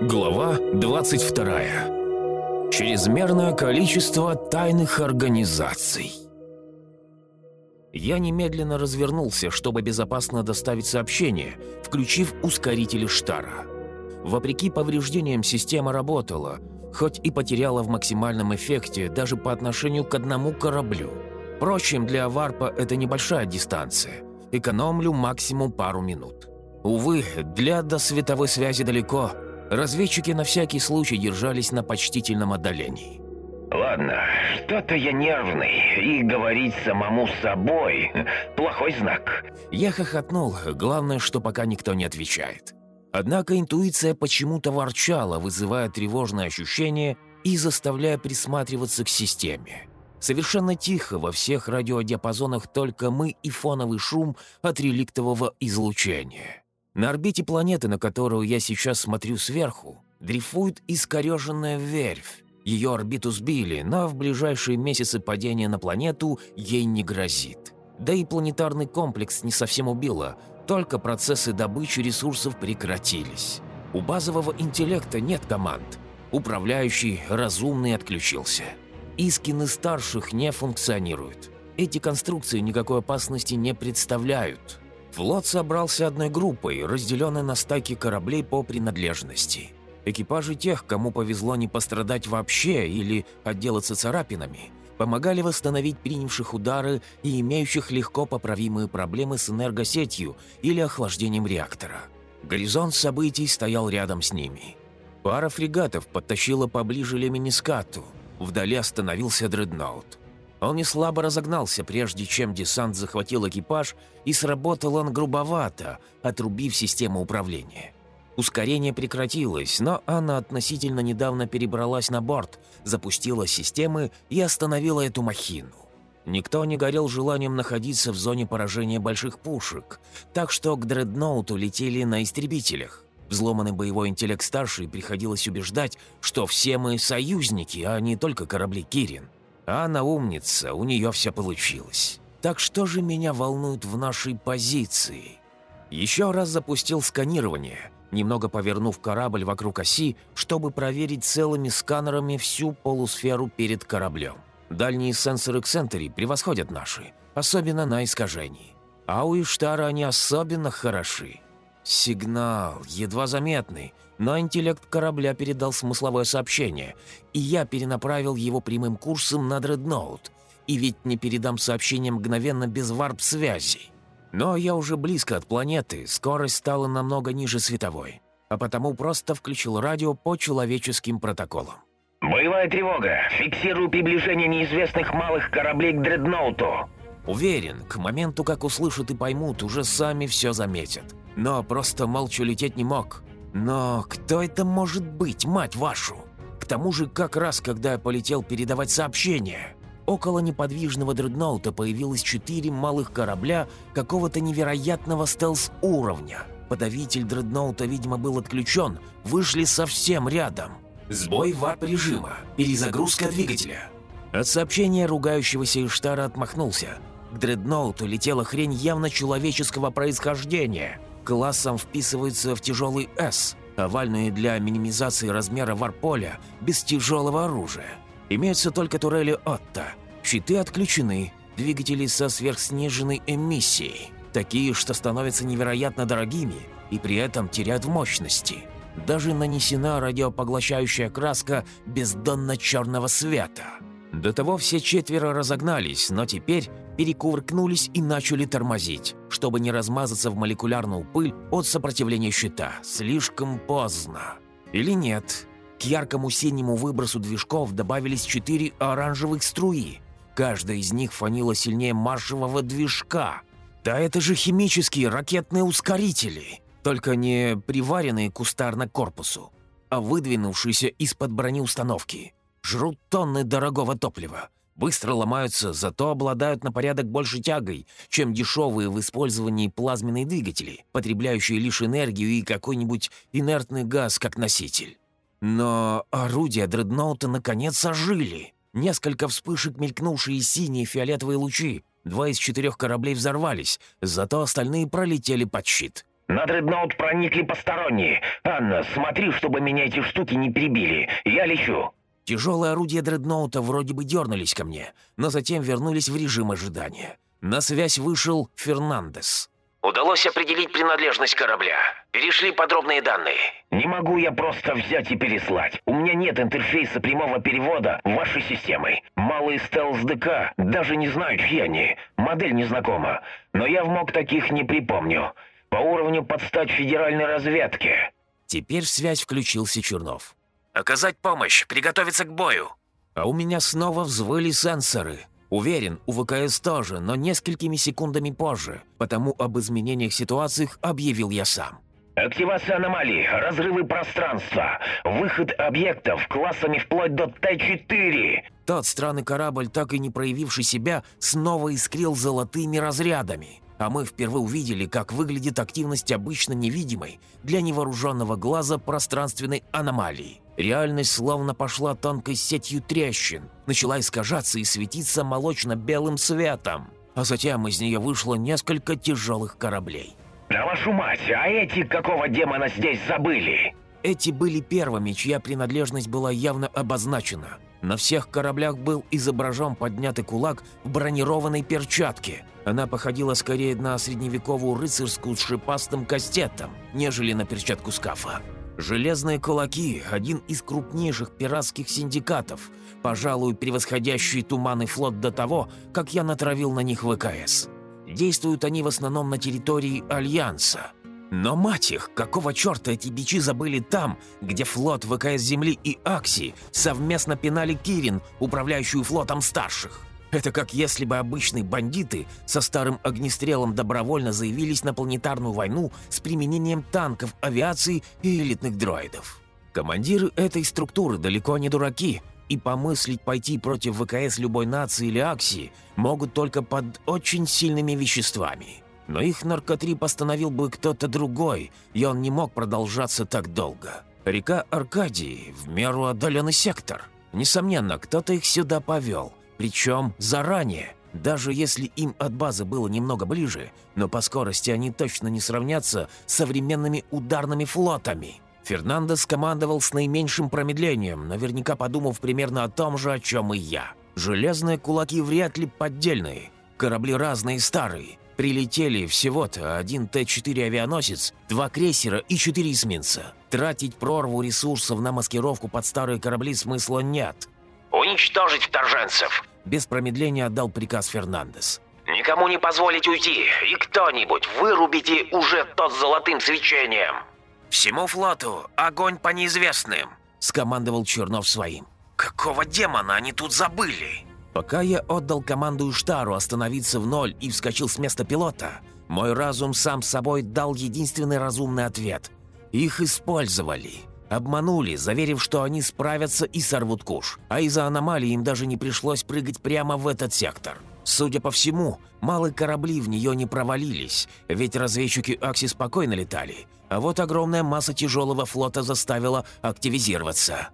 Глава 22. Чрезмерное количество тайных организаций. Я немедленно развернулся, чтобы безопасно доставить сообщение, включив ускорители Штара. Вопреки повреждениям система работала, хоть и потеряла в максимальном эффекте даже по отношению к одному кораблю. Впрочем, для варпа это небольшая дистанция. Экономлю максимум пару минут. Увы, для досветовой связи далеко – Разведчики на всякий случай держались на почтительном отдалении. «Ладно, что-то я нервный, и говорить самому с собой – плохой знак». Я хохотнул, главное, что пока никто не отвечает. Однако интуиция почему-то ворчала, вызывая тревожное ощущение и заставляя присматриваться к системе. Совершенно тихо во всех радиодиапазонах только мы и фоновый шум от реликтового излучения. На орбите планеты, на которую я сейчас смотрю сверху, дрейфует искореженная верфь. Ее орбиту сбили, но в ближайшие месяцы падение на планету ей не грозит. Да и планетарный комплекс не совсем убило, только процессы добычи ресурсов прекратились. У базового интеллекта нет команд. Управляющий разумный отключился. Искины старших не функционируют. Эти конструкции никакой опасности не представляют. Флот собрался одной группой, разделенной на стайки кораблей по принадлежности. Экипажи тех, кому повезло не пострадать вообще или отделаться царапинами, помогали восстановить принявших удары и имеющих легко поправимые проблемы с энергосетью или охлаждением реактора. Горизонт событий стоял рядом с ними. Пара фрегатов подтащила поближе Леминискату. Вдали остановился дредноут. Он не слабо разогнался, прежде чем десант захватил экипаж, и сработал он грубовато, отрубив систему управления. Ускорение прекратилось, но Анна относительно недавно перебралась на борт, запустила системы и остановила эту махину. Никто не горел желанием находиться в зоне поражения больших пушек, так что к дредноуту летели на истребителях. Взломанный боевой интеллект старший приходилось убеждать, что все мы союзники, а не только корабли Кирин. Она умница, у нее все получилось. Так что же меня волнует в нашей позиции? Еще раз запустил сканирование, немного повернув корабль вокруг оси, чтобы проверить целыми сканерами всю полусферу перед кораблем. Дальние сенсоры Ксентери превосходят наши, особенно на искажении. А у Иштара они особенно хороши. Сигнал, едва заметный, но интеллект корабля передал смысловое сообщение, и я перенаправил его прямым курсом на дредноут. И ведь не передам сообщение мгновенно без варп-связи. Но я уже близко от планеты, скорость стала намного ниже световой, а потому просто включил радио по человеческим протоколам. «Боевая тревога! Фиксирую приближение неизвестных малых кораблей к дредноуту!» Уверен, к моменту, как услышат и поймут, уже сами все заметят но просто молча лететь не мог. Но кто это может быть, мать вашу? К тому же как раз, когда я полетел передавать сообщение, около неподвижного дредноута появилось четыре малых корабля какого-то невероятного стелс-уровня. Подавитель дредноута, видимо, был отключен, вышли совсем рядом. Сбой варп-режима, перезагрузка двигателя. От сообщения ругающегося Иштара отмахнулся. К дредноуту летела хрень явно человеческого происхождения – классом вписываются в тяжелый «С», овальные для минимизации размера варполя, без тяжелого оружия. Имеются только турели «Отто». Щиты отключены, двигатели со сверхсниженной эмиссией. Такие, что становятся невероятно дорогими и при этом теряют в мощности. Даже нанесена радиопоглощающая краска бездонно-черного света. До того все четверо разогнались, но теперь перекувыркнулись и начали тормозить, чтобы не размазаться в молекулярную пыль от сопротивления щита. Слишком поздно. Или нет? К яркому синему выбросу движков добавились четыре оранжевых струи. Каждая из них фанила сильнее маршевого движка. Да это же химические ракетные ускорители, только не приваренные кустарно к корпусу, а выдвинувшиеся из-под брони установки. Жрут тонны дорогого топлива быстро ломаются, зато обладают на порядок больше тягой, чем дешевые в использовании плазменные двигатели, потребляющие лишь энергию и какой-нибудь инертный газ как носитель. Но орудия дредноута наконец ожили. Несколько вспышек мелькнувшие синие фиолетовые лучи. Два из четырех кораблей взорвались, зато остальные пролетели под щит. На дредноут проникли посторонние. Анна, смотри, чтобы меня эти штуки не перебили. Я лечу». Тяжелые орудия дредноута вроде бы дернулись ко мне, но затем вернулись в режим ожидания. На связь вышел Фернандес. Удалось определить принадлежность корабля. Перешли подробные данные. Не могу я просто взять и переслать. У меня нет интерфейса прямого перевода в вашей системы. Малые стелс ДК даже не знают, чьи они. Модель незнакома. Но я мог таких не припомню. По уровню подстать федеральной разведки. Теперь в связь включился Чернов. Оказать помощь, приготовиться к бою. А у меня снова взвыли сенсоры. Уверен, у ВКС тоже, но несколькими секундами позже, потому об изменениях ситуациях объявил я сам. Активация аномалий, разрывы пространства, выход объектов классами вплоть до Т-4. Тот странный корабль, так и не проявивший себя, снова искрил золотыми разрядами. А мы впервые увидели, как выглядит активность обычно невидимой для невооруженного глаза пространственной аномалии. Реальность словно пошла тонкой сетью трещин, начала искажаться и светиться молочно-белым светом, а затем из нее вышло несколько тяжелых кораблей. «Да вашу мать, а эти какого демона здесь забыли?» Эти были первыми, чья принадлежность была явно обозначена. На всех кораблях был изображен поднятый кулак в бронированной перчатке. Она походила скорее на средневековую рыцарскую с шипастым кастетом, нежели на перчатку скафа. Железные кулаки – один из крупнейших пиратских синдикатов, пожалуй, превосходящий туманный флот до того, как я натравил на них ВКС. Действуют они в основном на территории Альянса. Но мать их, какого черта эти бичи забыли там, где флот ВКС Земли и Акси совместно пинали Кирин, управляющую флотом старших? Это как если бы обычные бандиты со старым огнестрелом добровольно заявились на планетарную войну с применением танков, авиации и элитных дроидов. Командиры этой структуры далеко не дураки, и помыслить пойти против ВКС любой нации или аксии могут только под очень сильными веществами. Но их наркотрип остановил бы кто-то другой, и он не мог продолжаться так долго. Река Аркадии в меру отдаленный сектор. Несомненно, кто-то их сюда повел. Причем заранее. Даже если им от базы было немного ближе, но по скорости они точно не сравнятся с современными ударными флотами. Фернандес командовал с наименьшим промедлением, наверняка подумав примерно о том же, о чем и я. Железные кулаки вряд ли поддельные. Корабли разные старые. Прилетели всего-то один Т-4 авианосец, два крейсера и четыре эсминца. Тратить прорву ресурсов на маскировку под старые корабли смысла нет. «Уничтожить вторженцев!» Без промедления отдал приказ Фернандес. «Никому не позволить уйти, и кто-нибудь вырубите уже тот золотым свечением!» «Всему флоту огонь по неизвестным!» Скомандовал Чернов своим. «Какого демона они тут забыли?» Пока я отдал команду Штару остановиться в ноль и вскочил с места пилота, мой разум сам собой дал единственный разумный ответ. Их использовали. Обманули, заверив, что они справятся и сорвут куш. А из-за аномалии им даже не пришлось прыгать прямо в этот сектор. Судя по всему, малые корабли в нее не провалились, ведь разведчики Акси спокойно летали. А вот огромная масса тяжелого флота заставила активизироваться.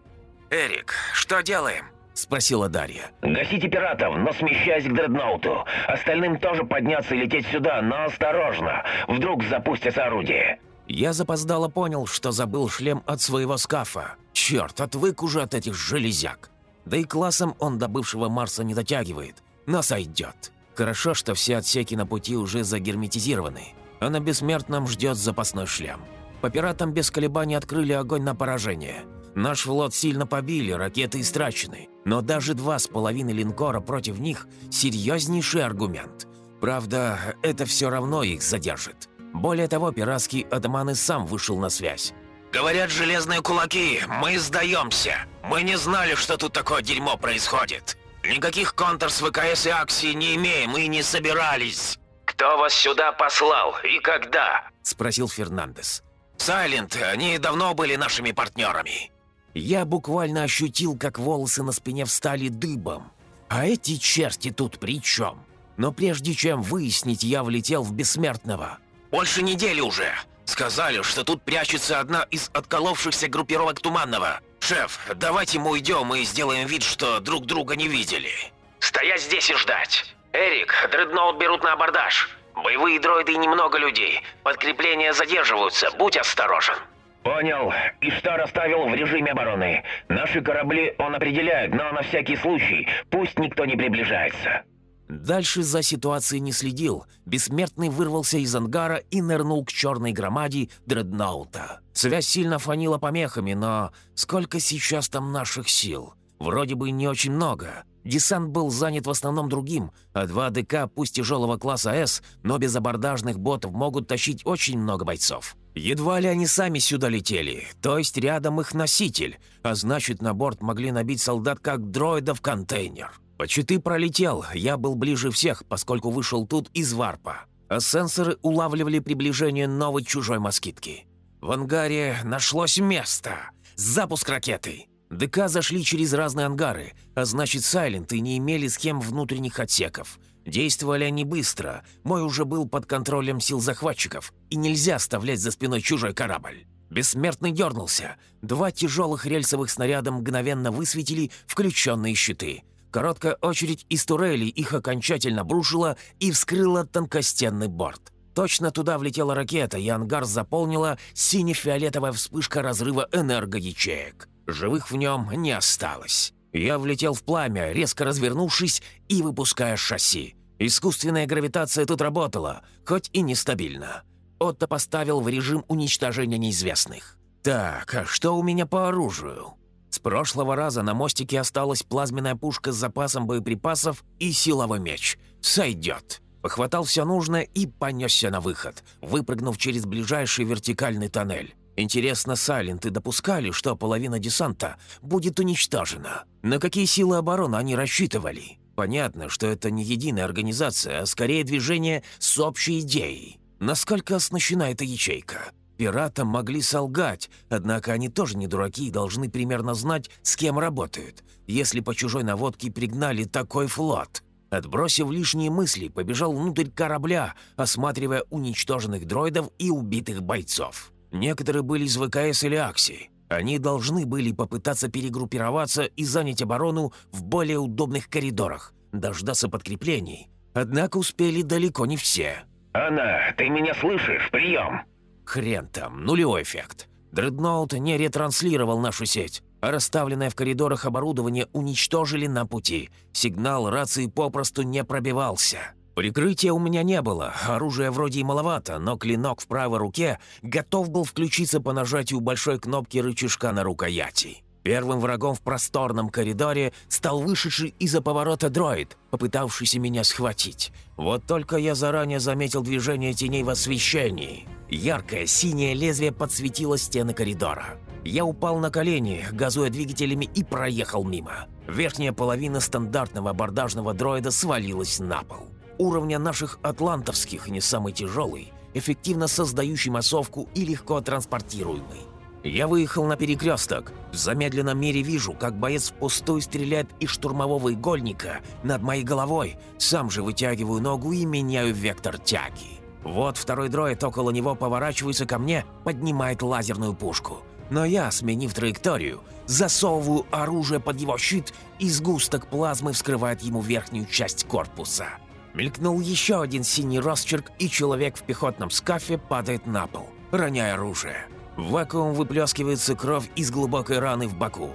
«Эрик, что делаем?» – спросила Дарья. «Гасите пиратов, но смещаясь к дредноуту. Остальным тоже подняться и лететь сюда, но осторожно. Вдруг запустятся орудия». Я запоздало понял, что забыл шлем от своего скафа. Черт, отвык уже от этих железяк. Да и классом он до бывшего Марса не дотягивает, но сойдет. Хорошо, что все отсеки на пути уже загерметизированы, а на бессмертном ждет запасной шлем. По пиратам без колебаний открыли огонь на поражение. Наш флот сильно побили, ракеты истрачены. Но даже два с половиной линкора против них – серьезнейший аргумент. Правда, это все равно их задержит. Более того, пиратский атаман и сам вышел на связь. «Говорят, железные кулаки, мы сдаемся. Мы не знали, что тут такое дерьмо происходит. Никаких контр с ВКС и Аксии не имеем и не собирались. Кто вас сюда послал и когда?» – спросил Фернандес. «Сайлент, они давно были нашими партнерами». Я буквально ощутил, как волосы на спине встали дыбом. А эти черти тут при чем? Но прежде чем выяснить, я влетел в Бессмертного. Больше недели уже. Сказали, что тут прячется одна из отколовшихся группировок Туманного. Шеф, давайте мы уйдем и сделаем вид, что друг друга не видели. Стоять здесь и ждать. Эрик, дредноут берут на абордаж. Боевые дроиды и немного людей. Подкрепления задерживаются, будь осторожен. Понял. Иштар оставил в режиме обороны. Наши корабли он определяет, но на всякий случай пусть никто не приближается. Дальше за ситуацией не следил. Бессмертный вырвался из ангара и нырнул к черной громаде дредноута. Связь сильно фанила помехами, но сколько сейчас там наших сил? Вроде бы не очень много. Десант был занят в основном другим, а два ДК, пусть тяжелого класса С, но без абордажных ботов могут тащить очень много бойцов. Едва ли они сами сюда летели, то есть рядом их носитель, а значит на борт могли набить солдат как дроида в контейнер. Почти пролетел, я был ближе всех, поскольку вышел тут из варпа. А сенсоры улавливали приближение новой чужой москитки. В ангаре нашлось место. Запуск ракеты. ДК зашли через разные ангары, а значит, Сайленты не имели схем внутренних отсеков. Действовали они быстро, мой уже был под контролем сил захватчиков, и нельзя оставлять за спиной чужой корабль. Бессмертный дернулся. Два тяжелых рельсовых снаряда мгновенно высветили включенные щиты – Короткая очередь из турелей их окончательно брушила и вскрыла тонкостенный борт. Точно туда влетела ракета, и ангар заполнила сине-фиолетовая вспышка разрыва энергоячеек. Живых в нем не осталось. Я влетел в пламя, резко развернувшись и выпуская шасси. Искусственная гравитация тут работала, хоть и нестабильно. Отто поставил в режим уничтожения неизвестных. «Так, а что у меня по оружию?» С прошлого раза на мостике осталась плазменная пушка с запасом боеприпасов и силовой меч. Сойдет. Похватал все нужное и понесся на выход, выпрыгнув через ближайший вертикальный тоннель. Интересно, Сайленты допускали, что половина десанта будет уничтожена? На какие силы обороны они рассчитывали? Понятно, что это не единая организация, а скорее движение с общей идеей. Насколько оснащена эта ячейка? Пиратам могли солгать, однако они тоже не дураки и должны примерно знать, с кем работают, если по чужой наводке пригнали такой флот. Отбросив лишние мысли, побежал внутрь корабля, осматривая уничтоженных дроидов и убитых бойцов. Некоторые были из ВКС или Акси. Они должны были попытаться перегруппироваться и занять оборону в более удобных коридорах, дождаться подкреплений. Однако успели далеко не все. «Анна, ты меня слышишь? Прием!» Хрен там, нулевой эффект. Дредноут не ретранслировал нашу сеть, а расставленное в коридорах оборудование уничтожили на пути. Сигнал рации попросту не пробивался. Прикрытия у меня не было, оружия вроде и маловато, но клинок в правой руке готов был включиться по нажатию большой кнопки рычажка на рукояти. Первым врагом в просторном коридоре стал вышедший из-за поворота дроид, попытавшийся меня схватить. Вот только я заранее заметил движение теней в освещении. Яркое синее лезвие подсветило стены коридора. Я упал на колени, газуя двигателями и проехал мимо. Верхняя половина стандартного абордажного дроида свалилась на пол. Уровня наших атлантовских не самый тяжелый, эффективно создающий массовку и легко транспортируемый. Я выехал на перекресток. В замедленном мире вижу, как боец впустую стреляет из штурмового игольника над моей головой. Сам же вытягиваю ногу и меняю вектор тяги. Вот второй дроид около него поворачивается ко мне, поднимает лазерную пушку. Но я, сменив траекторию, засовываю оружие под его щит, и сгусток плазмы вскрывает ему верхнюю часть корпуса. Мелькнул еще один синий росчерк, и человек в пехотном скафе падает на пол, роняя оружие. В вакуум выплескивается кровь из глубокой раны в боку.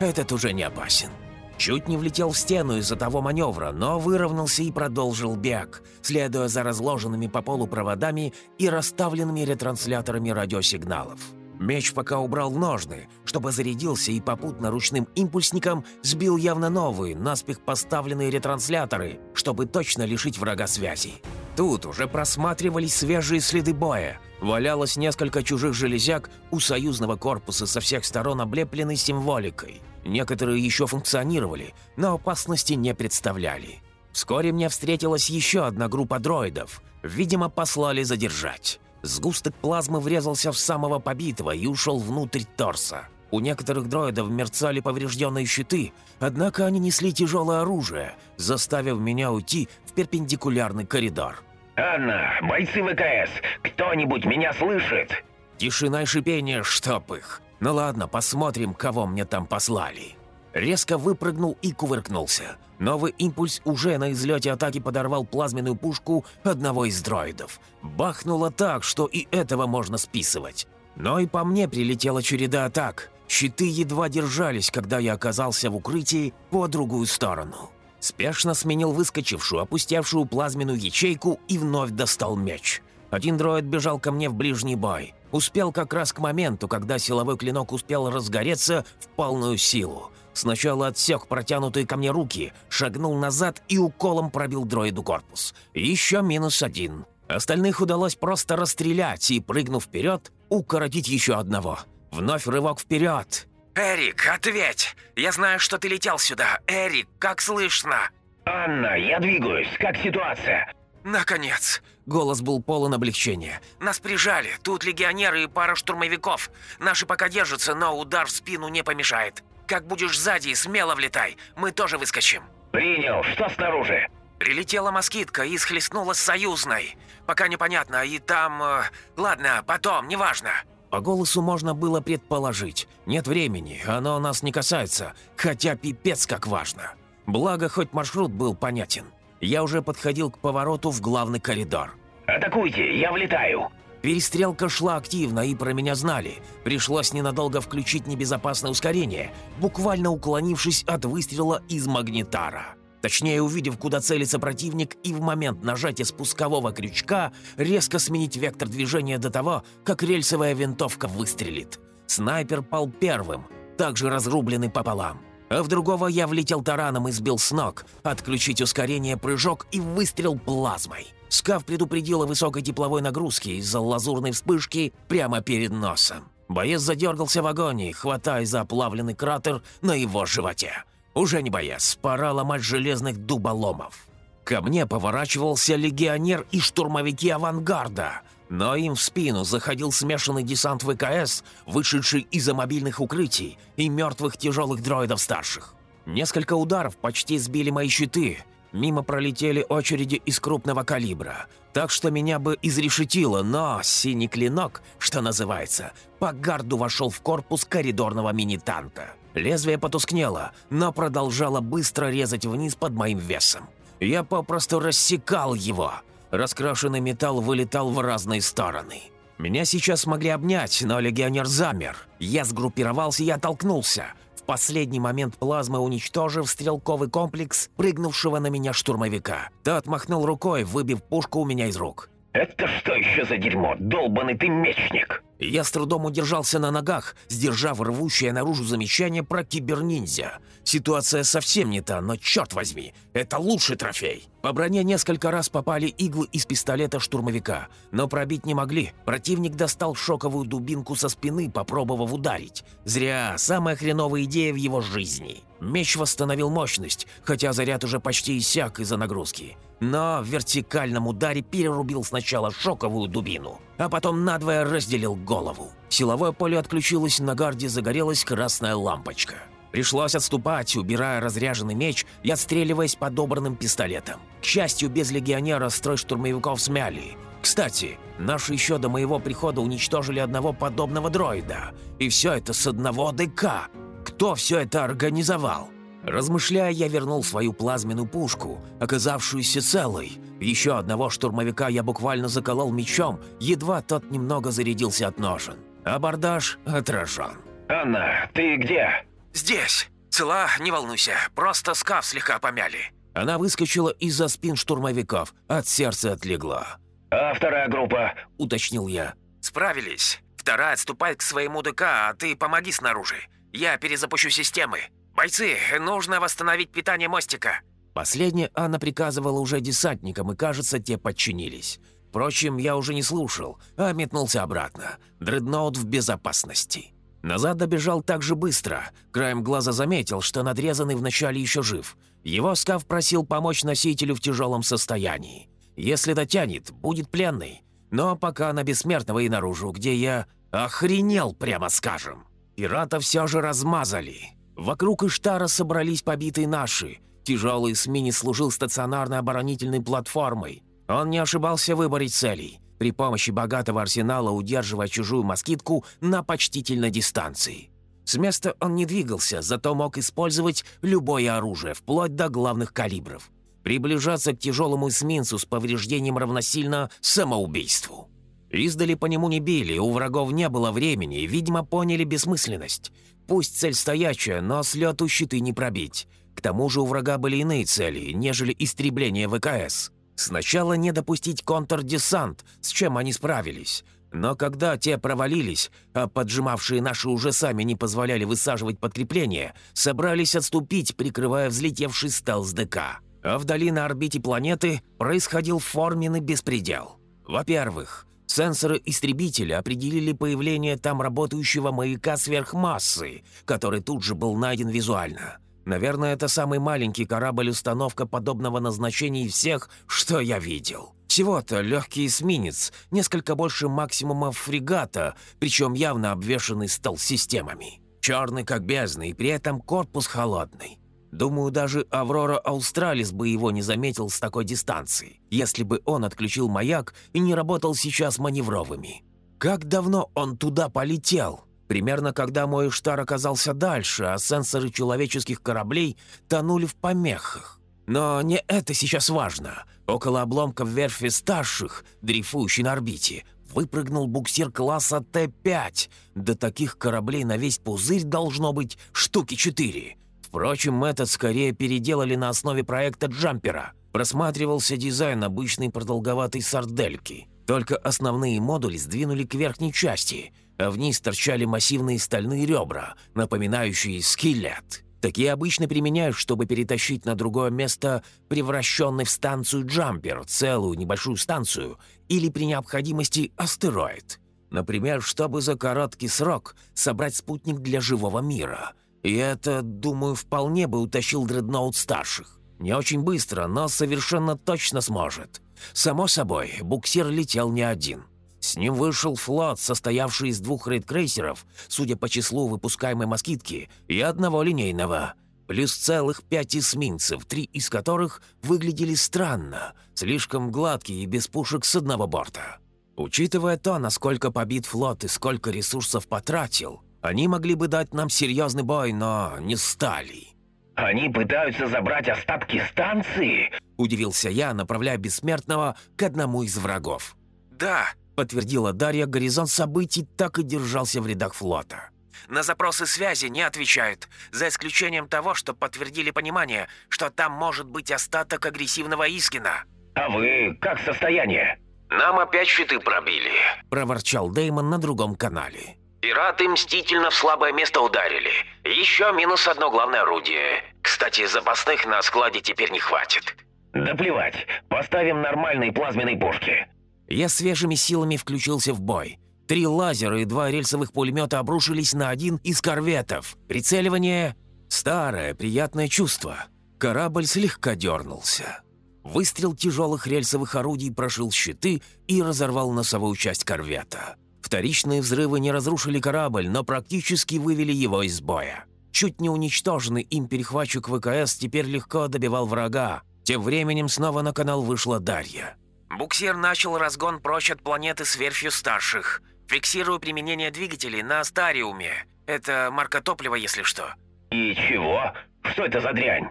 Этот уже не опасен. Чуть не влетел в стену из-за того маневра, но выровнялся и продолжил бег, следуя за разложенными по полу проводами и расставленными ретрансляторами радиосигналов. Меч пока убрал ножны, чтобы зарядился и попутно ручным импульсником сбил явно новые, наспех поставленные ретрансляторы, чтобы точно лишить врага связи. Тут уже просматривались свежие следы боя. Валялось несколько чужих железяк у союзного корпуса со всех сторон облепленной символикой. Некоторые еще функционировали, но опасности не представляли. Вскоре мне встретилась еще одна группа дроидов. Видимо, послали задержать. Сгусток плазмы врезался в самого побитого и ушел внутрь торса. У некоторых дроидов мерцали поврежденные щиты, однако они несли тяжелое оружие, заставив меня уйти в перпендикулярный коридор. «Анна, бойцы ВКС, кто-нибудь меня слышит?» Тишина и шипение, чтоб их. Ну ладно, посмотрим, кого мне там послали. Резко выпрыгнул и кувыркнулся. Новый импульс уже на излете атаки подорвал плазменную пушку одного из дроидов. Бахнуло так, что и этого можно списывать. Но и по мне прилетела череда атак. Щиты едва держались, когда я оказался в укрытии по другую сторону. Спешно сменил выскочившую, опустевшую плазменную ячейку и вновь достал меч. Один дроид бежал ко мне в ближний бой. Успел как раз к моменту, когда силовой клинок успел разгореться в полную силу. Сначала отсек протянутые ко мне руки, шагнул назад и уколом пробил дроиду корпус. Еще минус один. Остальных удалось просто расстрелять и, прыгнув вперед, укоротить еще одного. Вновь рывок вперед. «Эрик, ответь! Я знаю, что ты летел сюда. Эрик, как слышно?» «Анна, я двигаюсь. Как ситуация?» «Наконец!» Голос был полон облегчения. «Нас прижали. Тут легионеры и пара штурмовиков. Наши пока держатся, но удар в спину не помешает. Как будешь сзади, смело влетай. Мы тоже выскочим». «Принял. Что снаружи?» Прилетела москитка и схлестнулась с союзной. Пока непонятно, и там... Э, ладно, потом, неважно. По голосу можно было предположить. Нет времени, оно нас не касается, хотя пипец как важно. Благо, хоть маршрут был понятен. Я уже подходил к повороту в главный коридор. «Атакуйте, я влетаю!» Перестрелка шла активно, и про меня знали. Пришлось ненадолго включить небезопасное ускорение, буквально уклонившись от выстрела из магнитара. Точнее, увидев, куда целится противник, и в момент нажатия спускового крючка резко сменить вектор движения до того, как рельсовая винтовка выстрелит. Снайпер пал первым, также разрубленный пополам. А в другого я влетел тараном и сбил с ног, отключить ускорение, прыжок и выстрел плазмой. Скаф предупредил о высокой тепловой нагрузке из-за лазурной вспышки прямо перед носом. Боец задергался в агонии, хватая за оплавленный кратер на его животе. Уже не боясь, пора ломать железных дуболомов. Ко мне поворачивался легионер и штурмовики авангарда, но им в спину заходил смешанный десант ВКС, вышедший из-за мобильных укрытий и мертвых тяжелых дроидов старших. Несколько ударов почти сбили мои щиты, мимо пролетели очереди из крупного калибра, так что меня бы изрешетило, но синий клинок, что называется, по гарду вошел в корпус коридорного мини-танка. Лезвие потускнело, но продолжало быстро резать вниз под моим весом. Я попросту рассекал его. Раскрашенный металл вылетал в разные стороны. Меня сейчас могли обнять, но легионер замер. Я сгруппировался и оттолкнулся. Последний момент плазмы уничтожив стрелковый комплекс прыгнувшего на меня штурмовика. Тот махнул рукой, выбив пушку у меня из рук. «Это что еще за дерьмо? Долбанный ты мечник!» Я с трудом удержался на ногах, сдержав рвущее наружу замечание про киберниндзя. Ситуация совсем не та, но черт возьми, это лучший трофей. По броне несколько раз попали иглы из пистолета штурмовика, но пробить не могли. Противник достал шоковую дубинку со спины, попробовав ударить. Зря, самая хреновая идея в его жизни. Меч восстановил мощность, хотя заряд уже почти иссяк из-за нагрузки но в вертикальном ударе перерубил сначала шоковую дубину, а потом надвое разделил голову. Силовое поле отключилось, на гарде загорелась красная лампочка. Пришлось отступать, убирая разряженный меч и отстреливаясь подобранным пистолетом. К счастью, без легионера строй штурмовиков смяли. Кстати, наши еще до моего прихода уничтожили одного подобного дроида. И все это с одного ДК. Кто все это организовал? Размышляя, я вернул свою плазменную пушку, оказавшуюся целой. Еще одного штурмовика я буквально заколол мечом, едва тот немного зарядился от ножен. Абордаж отражен. «Анна, ты где?» «Здесь. Цела, не волнуйся. Просто скаф слегка помяли». Она выскочила из-за спин штурмовиков, от сердца отлегла. «А вторая группа?» – уточнил я. «Справились. Вторая отступает к своему ДК, а ты помоги снаружи. Я перезапущу системы. «Бойцы, нужно восстановить питание мостика!» Последнее Анна приказывала уже десантникам, и, кажется, те подчинились. Впрочем, я уже не слушал, а метнулся обратно. Дредноут в безопасности. Назад добежал так же быстро. Краем глаза заметил, что надрезанный вначале еще жив. Его скаф просил помочь носителю в тяжелом состоянии. Если дотянет, будет пленный. Но пока на бессмертного и наружу, где я охренел, прямо скажем. Пирата все же размазали. Вокруг Иштара собрались побитые наши. Тяжелый СМИ служил стационарной оборонительной платформой. Он не ошибался в выборе целей, при помощи богатого арсенала удерживая чужую москитку на почтительной дистанции. С места он не двигался, зато мог использовать любое оружие, вплоть до главных калибров. Приближаться к тяжелому эсминцу с повреждением равносильно самоубийству. Издали по нему не били, у врагов не было времени, видимо, поняли бессмысленность. Пусть цель стоячая, но с лету щиты не пробить. К тому же у врага были иные цели, нежели истребление ВКС. Сначала не допустить контрдесант, с чем они справились. Но когда те провалились, а поджимавшие наши уже сами не позволяли высаживать подкрепление, собрались отступить, прикрывая взлетевший стелс ДК. А вдали на орбите планеты происходил форменный беспредел. Во-первых, сенсоры истребителя определили появление там работающего маяка сверхмассы, который тут же был найден визуально. Наверное, это самый маленький корабль-установка подобного назначения из всех, что я видел. Всего-то легкий эсминец, несколько больше максимума фрегата, причем явно обвешанный стол-системами. Черный как бездна, и при этом корпус холодный. Думаю, даже «Аврора Аустралис» бы его не заметил с такой дистанции, если бы он отключил маяк и не работал сейчас маневровыми. Как давно он туда полетел? Примерно когда мой штар оказался дальше, а сенсоры человеческих кораблей тонули в помехах. Но не это сейчас важно. Около обломков верфи старших, дрейфующей на орбите, выпрыгнул буксир класса Т-5. До таких кораблей на весь пузырь должно быть штуки четыре. Впрочем, этот скорее переделали на основе проекта «Джампера». Просматривался дизайн обычной продолговатой сардельки. Только основные модули сдвинули к верхней части, а вниз торчали массивные стальные ребра, напоминающие скелет. Такие обычно применяют, чтобы перетащить на другое место превращенный в станцию джампер, целую небольшую станцию, или при необходимости астероид. Например, чтобы за короткий срок собрать спутник для живого мира. И это, думаю, вполне бы утащил дредноут старших. Не очень быстро, но совершенно точно сможет. Само собой, буксир летел не один. С ним вышел флот, состоявший из двух рейд-крейсеров, судя по числу выпускаемой москитки, и одного линейного. Плюс целых пять эсминцев, три из которых выглядели странно, слишком гладкие и без пушек с одного борта. Учитывая то, насколько побит флот и сколько ресурсов потратил, они могли бы дать нам серьезный бой, но не стали. «Они пытаются забрать остатки станции?» – удивился я, направляя Бессмертного к одному из врагов. «Да», подтвердила Дарья, горизонт событий так и держался в рядах флота. «На запросы связи не отвечают, за исключением того, что подтвердили понимание, что там может быть остаток агрессивного Искина». «А вы как состояние?» «Нам опять щиты пробили», – проворчал Деймон на другом канале. «Пираты мстительно в слабое место ударили. Еще минус одно главное орудие. Кстати, запасных на складе теперь не хватит». «Да плевать. Поставим нормальные плазменные пушки. Я свежими силами включился в бой. Три лазера и два рельсовых пулемета обрушились на один из корветов. Прицеливание – старое, приятное чувство. Корабль слегка дернулся. Выстрел тяжелых рельсовых орудий прошил щиты и разорвал носовую часть корвета. Вторичные взрывы не разрушили корабль, но практически вывели его из боя. Чуть не уничтоженный им перехватчик ВКС теперь легко добивал врага. Тем временем снова на канал вышла Дарья. Буксир начал разгон прочь от планеты с верфью старших. Фиксирую применение двигателей на Астариуме. Это марка топлива, если что». «И чего? Что это за дрянь?»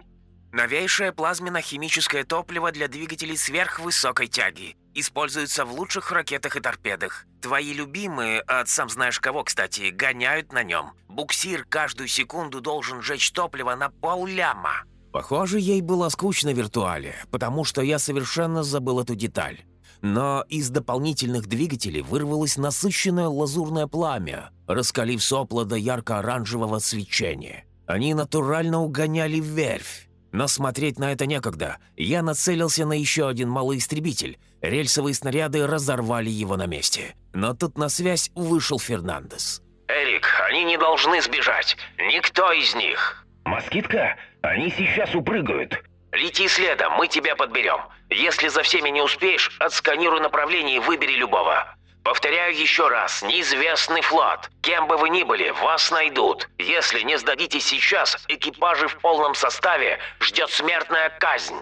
Новейшее плазменно-химическое топливо для двигателей сверхвысокой тяги. Используется в лучших ракетах и торпедах. Твои любимые, от сам знаешь кого, кстати, гоняют на нем. Буксир каждую секунду должен жечь топливо на полляма. Похоже, ей было скучно в виртуале, потому что я совершенно забыл эту деталь. Но из дополнительных двигателей вырвалось насыщенное лазурное пламя, раскалив сопла до ярко-оранжевого свечения. Они натурально угоняли верфь. Но смотреть на это некогда. Я нацелился на еще один малый истребитель. Рельсовые снаряды разорвали его на месте. Но тут на связь вышел Фернандес. «Эрик, они не должны сбежать. Никто из них». «Москитка?» Они сейчас упрыгают. Лети следом, мы тебя подберем. Если за всеми не успеешь, отсканируй направление и выбери любого. Повторяю еще раз, неизвестный флот. Кем бы вы ни были, вас найдут. Если не сдадитесь сейчас, экипажи в полном составе ждет смертная казнь.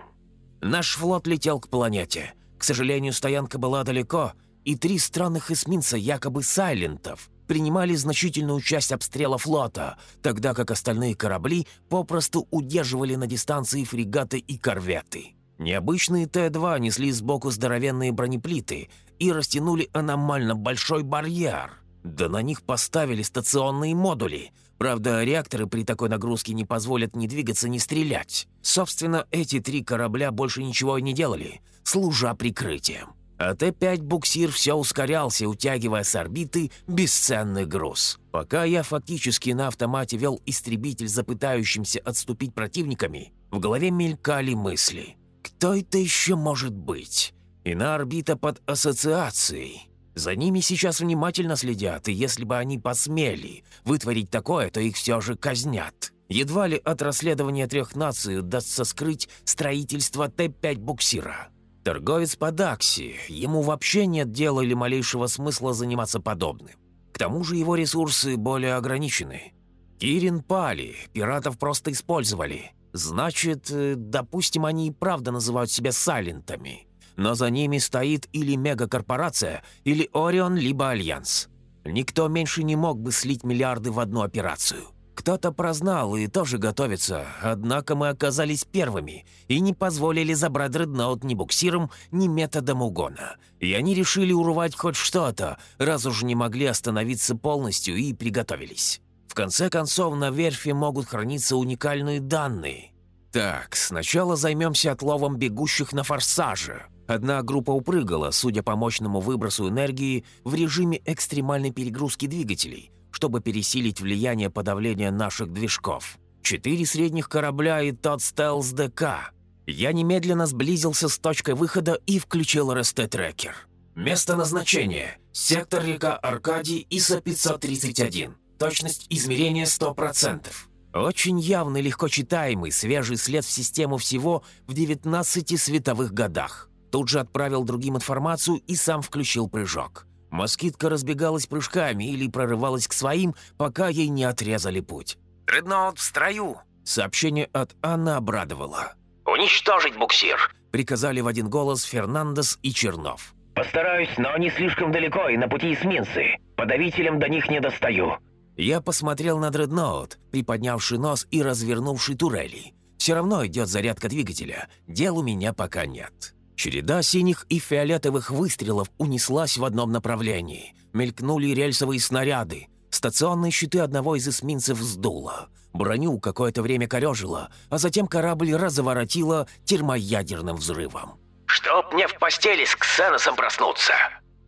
Наш флот летел к планете. К сожалению, стоянка была далеко, и три странных эсминца якобы сайлентов принимали значительную часть обстрела флота, тогда как остальные корабли попросту удерживали на дистанции фрегаты и корветы. Необычные Т-2 несли сбоку здоровенные бронеплиты и растянули аномально большой барьер. Да на них поставили стационные модули. Правда, реакторы при такой нагрузке не позволят ни двигаться, ни стрелять. Собственно, эти три корабля больше ничего и не делали, служа прикрытием. А Т-5 буксир все ускорялся, утягивая с орбиты бесценный груз. Пока я фактически на автомате вел истребитель за пытающимся отступить противниками, в голове мелькали мысли. Кто это еще может быть? И на орбита под ассоциацией. За ними сейчас внимательно следят, и если бы они посмели вытворить такое, то их все же казнят. Едва ли от расследования трех наций удастся скрыть строительство Т-5 буксира. Торговец по Дакси, ему вообще нет дела или малейшего смысла заниматься подобным. К тому же его ресурсы более ограничены. Кирин пали, пиратов просто использовали. Значит, э, допустим, они и правда называют себя сайлентами. Но за ними стоит или мегакорпорация, или Орион, либо Альянс. Никто меньше не мог бы слить миллиарды в одну операцию. Кто-то прознал и тоже готовится, однако мы оказались первыми и не позволили забрать дредноут ни буксиром, ни методом угона. И они решили урвать хоть что-то, раз уж не могли остановиться полностью и приготовились. В конце концов, на верфи могут храниться уникальные данные. Так, сначала займемся отловом бегущих на форсаже. Одна группа упрыгала, судя по мощному выбросу энергии, в режиме экстремальной перегрузки двигателей – чтобы пересилить влияние подавления наших движков. Четыре средних корабля и тот стелс ДК. Я немедленно сблизился с точкой выхода и включил РСТ-трекер. Место назначения. Сектор река Аркадий, ИСа-531. Точность измерения 100%. Очень явный, легко читаемый, свежий след в систему всего в 19 световых годах. Тут же отправил другим информацию и сам включил прыжок. Москитка разбегалась прыжками или прорывалась к своим, пока ей не отрезали путь. «Дредноут в строю!» Сообщение от Анны обрадовало. «Уничтожить буксир!» Приказали в один голос Фернандес и Чернов. «Постараюсь, но они слишком далеко и на пути эсминцы. Подавителем до них не достаю». Я посмотрел на дредноут, приподнявший нос и развернувший турели. Все равно идет зарядка двигателя. Дел у меня пока нет. Череда синих и фиолетовых выстрелов унеслась в одном направлении. Мелькнули рельсовые снаряды. Стационные щиты одного из эсминцев сдуло. Броню какое-то время корежило, а затем корабль разворотило термоядерным взрывом. «Чтоб мне в постели с Ксеносом проснуться!»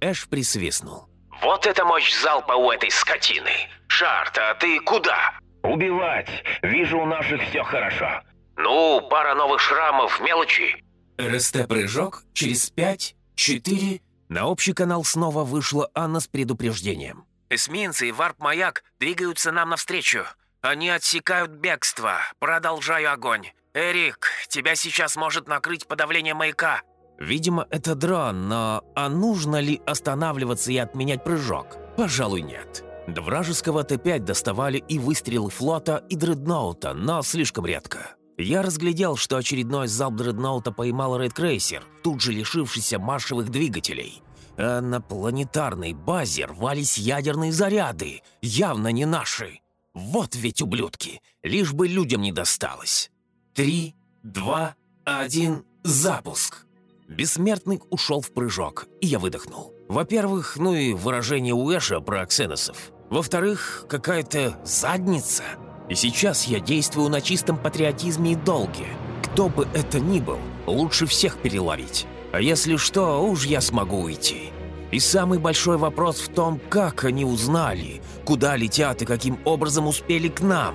Эш присвистнул. «Вот это мощь залпа у этой скотины! Шарт, а ты куда?» «Убивать! Вижу, у наших все хорошо!» «Ну, пара новых шрамов, мелочи!» РСТ-прыжок через 5, 4... На общий канал снова вышла Анна с предупреждением. «Эсминцы и варп-маяк двигаются нам навстречу. Они отсекают бегство. Продолжаю огонь. Эрик, тебя сейчас может накрыть подавление маяка». Видимо, это дрон, но а нужно ли останавливаться и отменять прыжок? Пожалуй, нет. До вражеского Т-5 доставали и выстрелы флота, и дредноута, но слишком редко. Я разглядел, что очередной залп дредноута поймал рейд-крейсер, тут же лишившийся маршевых двигателей. А на планетарной базе рвались ядерные заряды, явно не наши. Вот ведь ублюдки, лишь бы людям не досталось. Три, два, один, запуск. Бессмертный ушел в прыжок, и я выдохнул. Во-первых, ну и выражение Уэша про ксеносов. Во-вторых, какая-то задница – и сейчас я действую на чистом патриотизме и долге. Кто бы это ни был, лучше всех переловить. А если что, уж я смогу уйти. И самый большой вопрос в том, как они узнали, куда летят и каким образом успели к нам.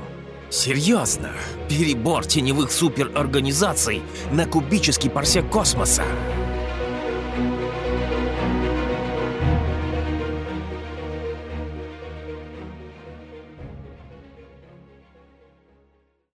Серьезно, перебор теневых суперорганизаций на кубический парсек космоса –